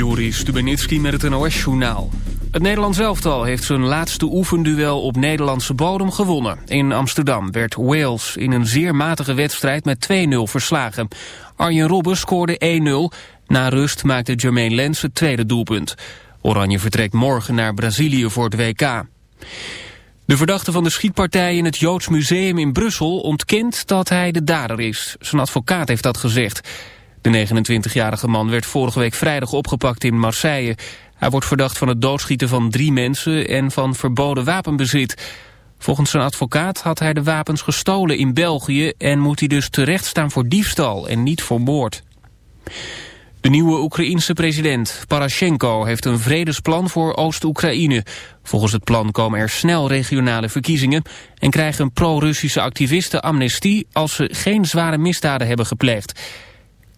Joris Stubenitski met het NOS-journaal. Het Nederlands elftal heeft zijn laatste oefenduel op Nederlandse bodem gewonnen. In Amsterdam werd Wales in een zeer matige wedstrijd met 2-0 verslagen. Arjen Robben scoorde 1-0. Na rust maakte Jermaine Lens het tweede doelpunt. Oranje vertrekt morgen naar Brazilië voor het WK. De verdachte van de schietpartij in het Joods Museum in Brussel ontkent dat hij de dader is. Zijn advocaat heeft dat gezegd. De 29-jarige man werd vorige week vrijdag opgepakt in Marseille. Hij wordt verdacht van het doodschieten van drie mensen en van verboden wapenbezit. Volgens zijn advocaat had hij de wapens gestolen in België... en moet hij dus terechtstaan voor diefstal en niet voor moord. De nieuwe Oekraïense president Parashenko heeft een vredesplan voor Oost-Oekraïne. Volgens het plan komen er snel regionale verkiezingen... en krijgen pro-Russische activisten amnestie als ze geen zware misdaden hebben gepleegd.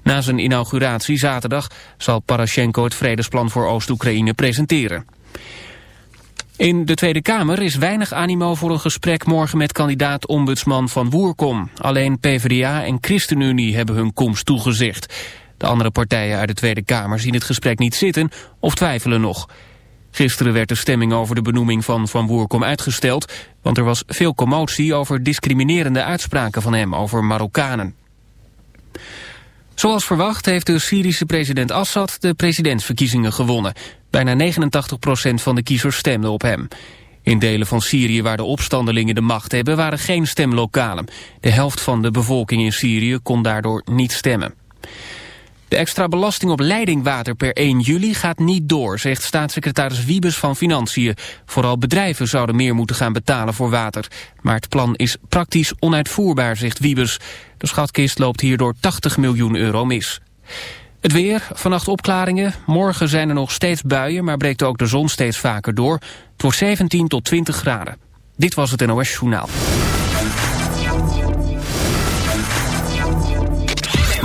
Na zijn inauguratie zaterdag zal Parashenko het vredesplan voor Oost-Oekraïne presenteren. In de Tweede Kamer is weinig animo voor een gesprek morgen met kandidaat-ombudsman van Woerkom. Alleen PvdA en ChristenUnie hebben hun komst toegezegd. De andere partijen uit de Tweede Kamer zien het gesprek niet zitten of twijfelen nog. Gisteren werd de stemming over de benoeming van Van Woerkom uitgesteld... want er was veel commotie over discriminerende uitspraken van hem over Marokkanen. Zoals verwacht heeft de Syrische president Assad de presidentsverkiezingen gewonnen. Bijna 89% van de kiezers stemden op hem. In delen van Syrië waar de opstandelingen de macht hebben waren geen stemlokalen. De helft van de bevolking in Syrië kon daardoor niet stemmen. De extra belasting op leidingwater per 1 juli gaat niet door, zegt staatssecretaris Wiebes van Financiën. Vooral bedrijven zouden meer moeten gaan betalen voor water. Maar het plan is praktisch onuitvoerbaar, zegt Wiebes. De schatkist loopt hierdoor 80 miljoen euro mis. Het weer, vannacht opklaringen. Morgen zijn er nog steeds buien, maar breekt ook de zon steeds vaker door. Het wordt 17 tot 20 graden. Dit was het NOS Journaal.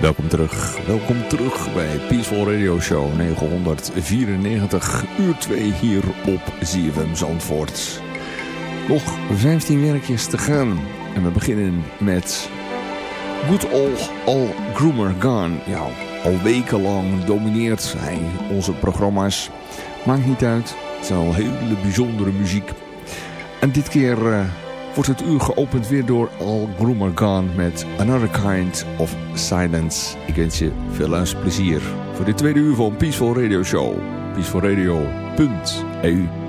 Welkom terug, welkom terug bij Peaceful Radio Show 994, uur 2 hier op ZFM Zandvoort. Nog 15 werkjes te gaan en we beginnen met Good Old All Groomer Gone. Ja, al wekenlang domineert hij onze programma's. Maakt niet uit, het is al hele bijzondere muziek. En dit keer... Uh, wordt het uur geopend weer door Al Groomer Gone met Another Kind of Silence. Ik wens je veel luisterplezier voor dit tweede uur van Peaceful Radio Show. peacefulradio.eu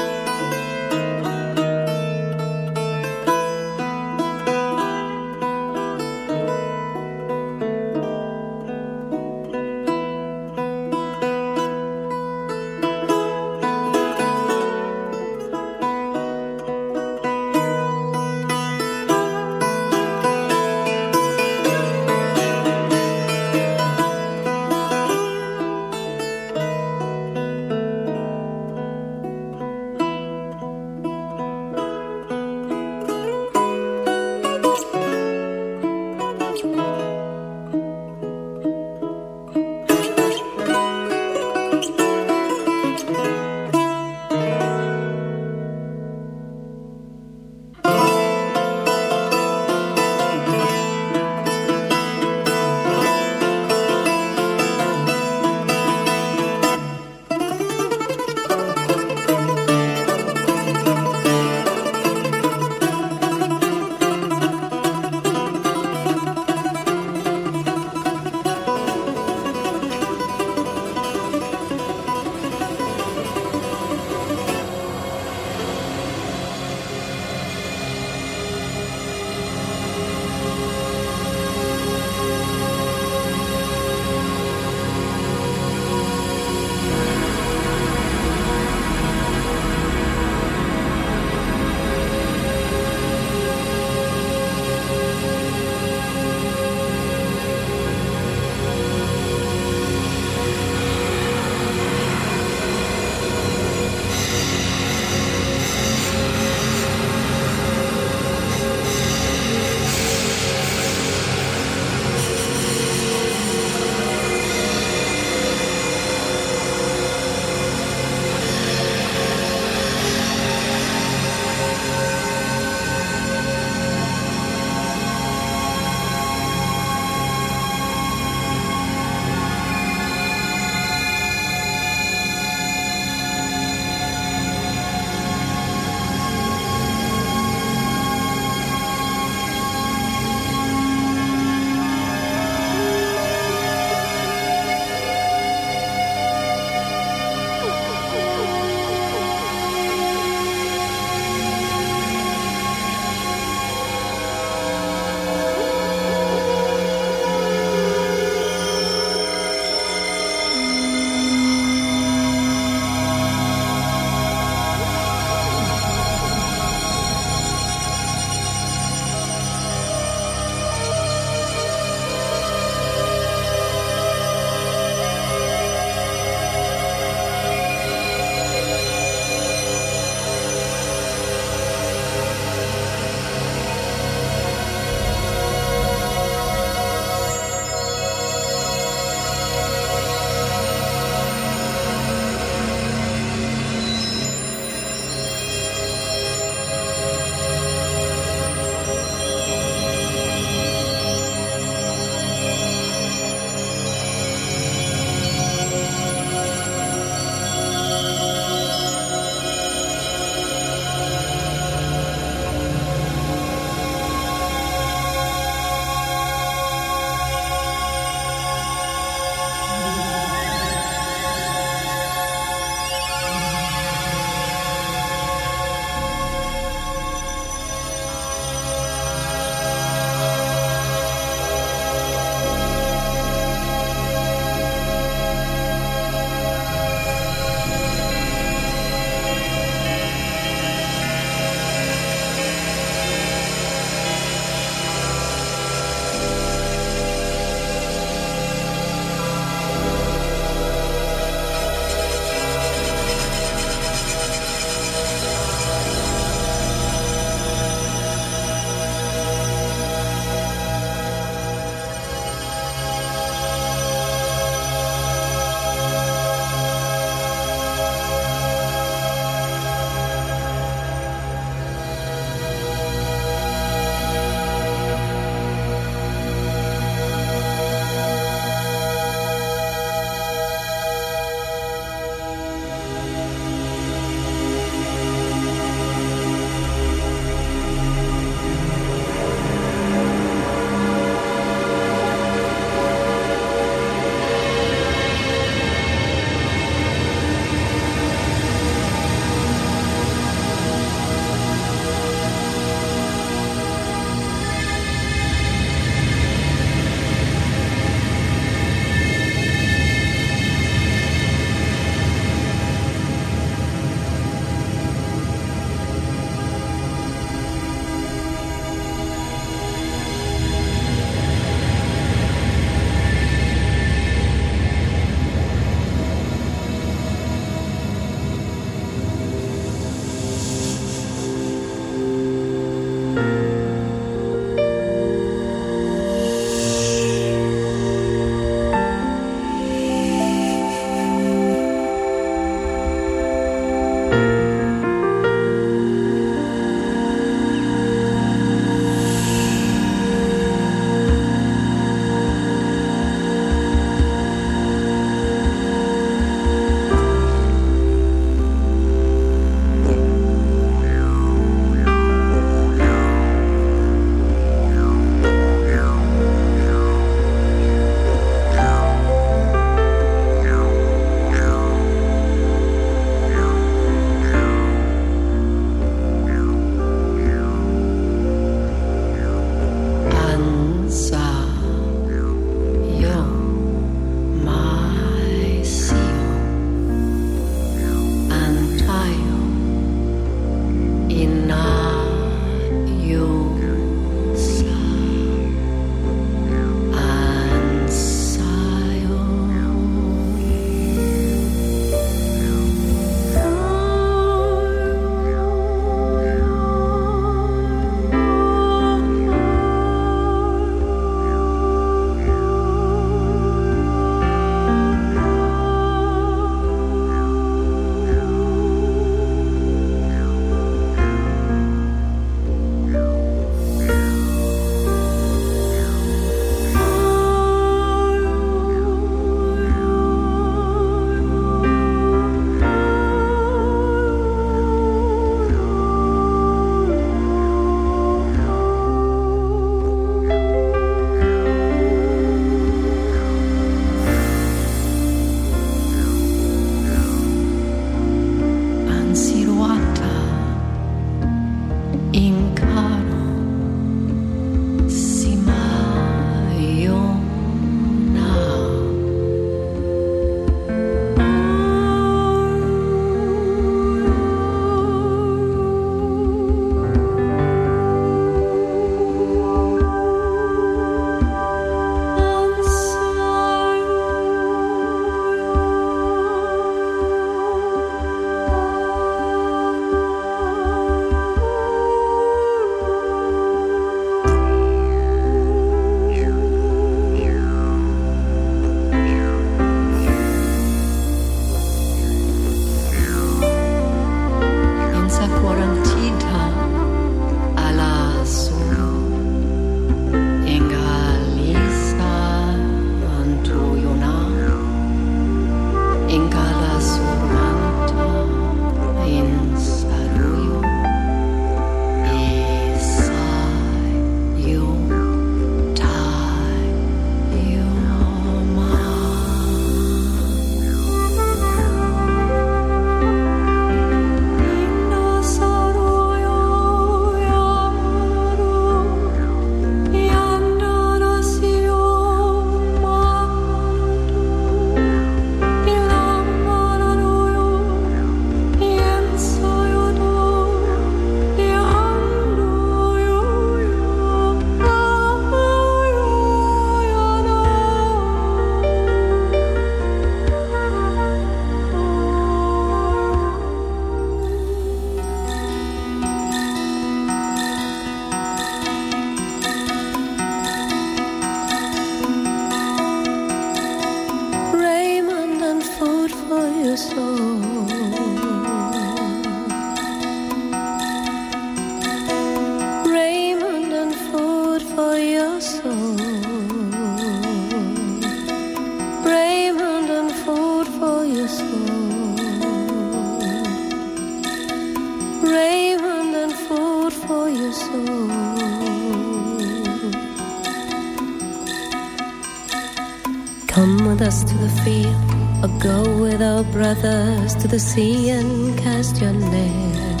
the sea and cast your net.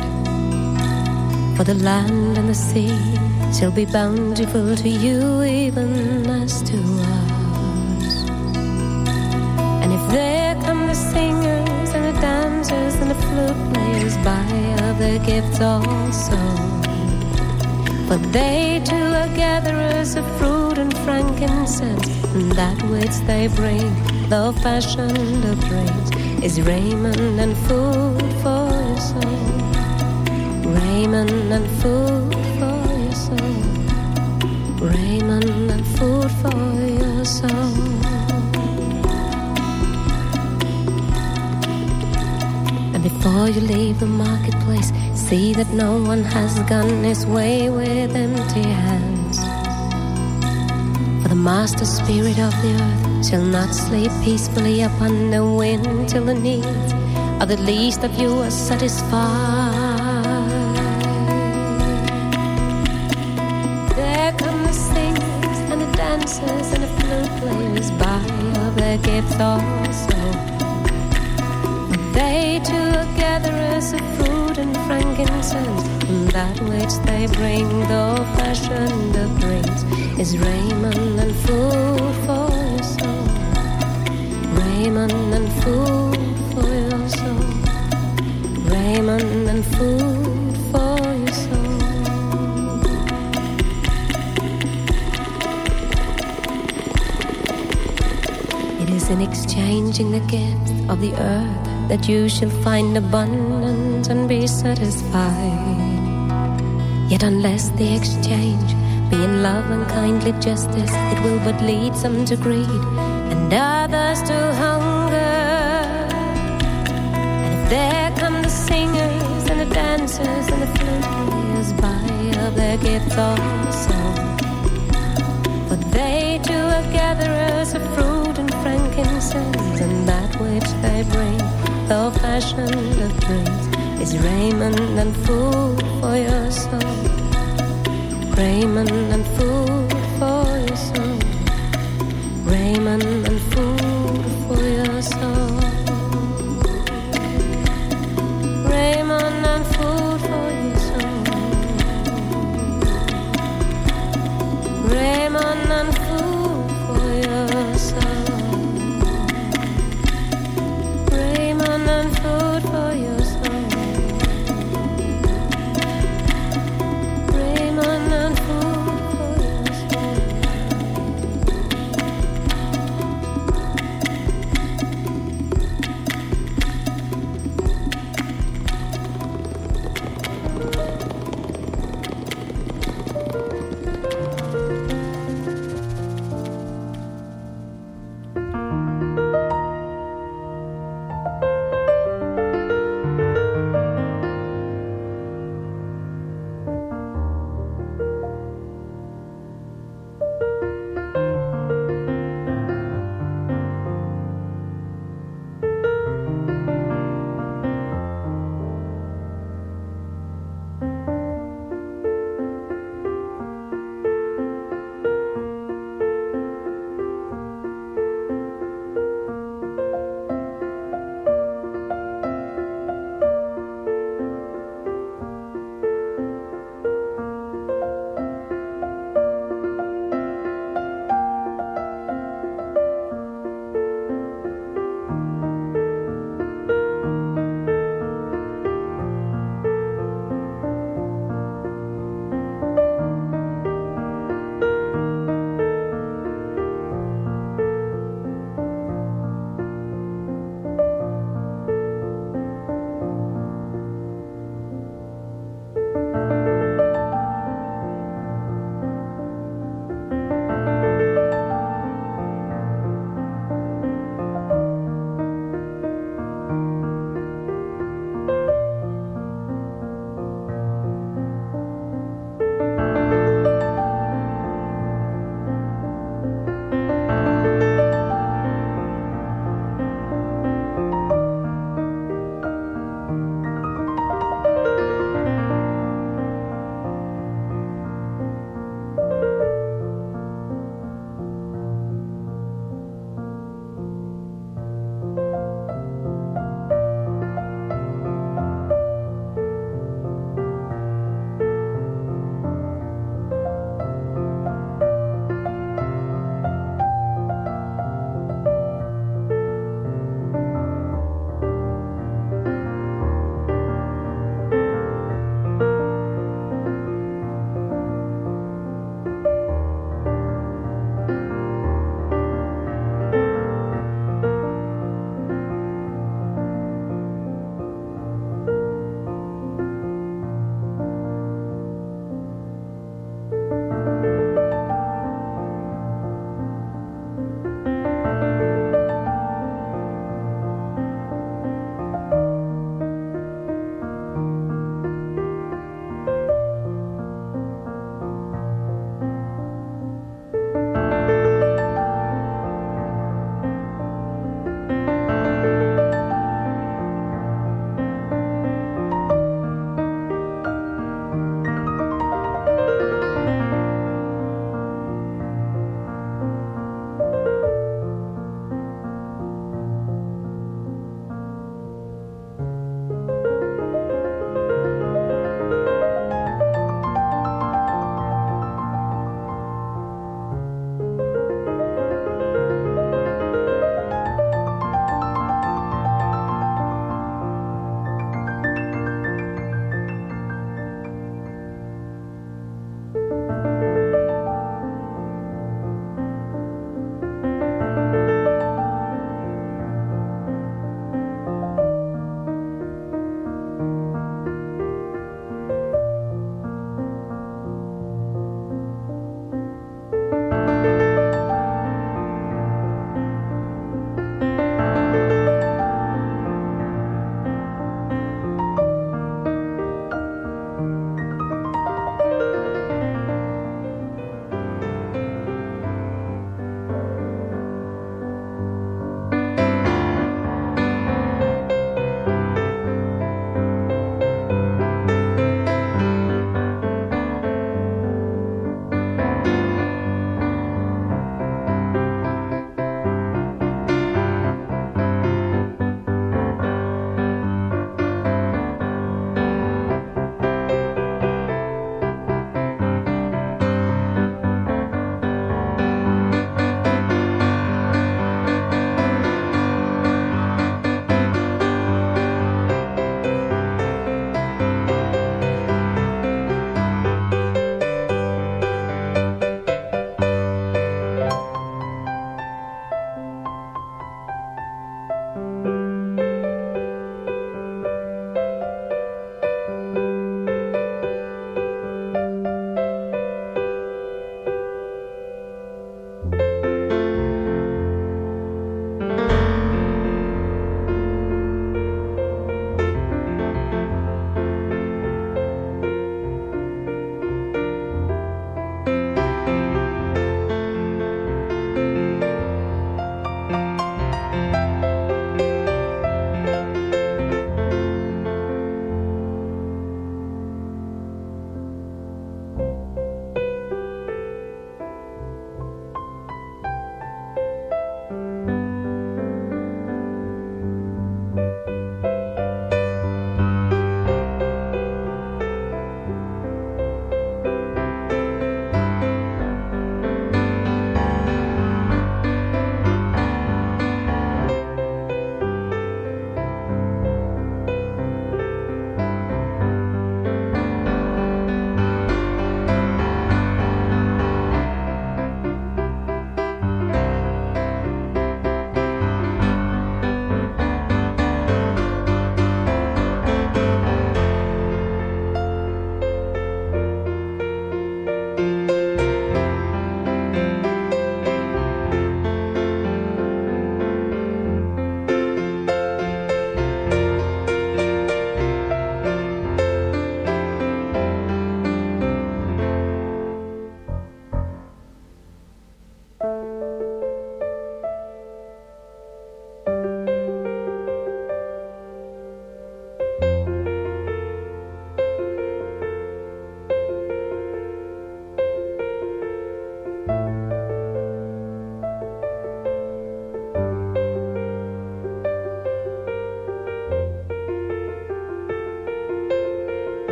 For the land and the sea shall be bountiful to you, even as to us. And if there come the singers and the dancers and the flute players by of their gifts also. For they too are gatherers of fruit and frankincense, and that which they bring, though fashioned of praise is raiment and food for your soul. Raiment and food for your soul. Raiment and food for your soul. And before you leave the marketplace, see that no one has gone his way with empty hands. For the master spirit of the earth shall not sleep peacefully upon the wind till the needs of the least of you are satisfied. There come the singers and the dancers and the flute players by of their gifts also. They too are gatherers of food and frankincense, and that which they bring, though fashioned of drinks, is raiment and food for Raiment and food for your soul. Raiment and food for your soul. It is in exchanging the gift of the earth that you shall find abundance and be satisfied. Yet unless the exchange be in love and kindly justice, it will but lead some to greed and others to hunger. And if there come the singers and the dancers and the flute players by of their gifts also, for they too are gatherers of fruit and frankincense, and that which they bring, though fashioned of drinks, is raiment and food for your soul. Raiment and food raiment and food for your soul. Food for your soul. And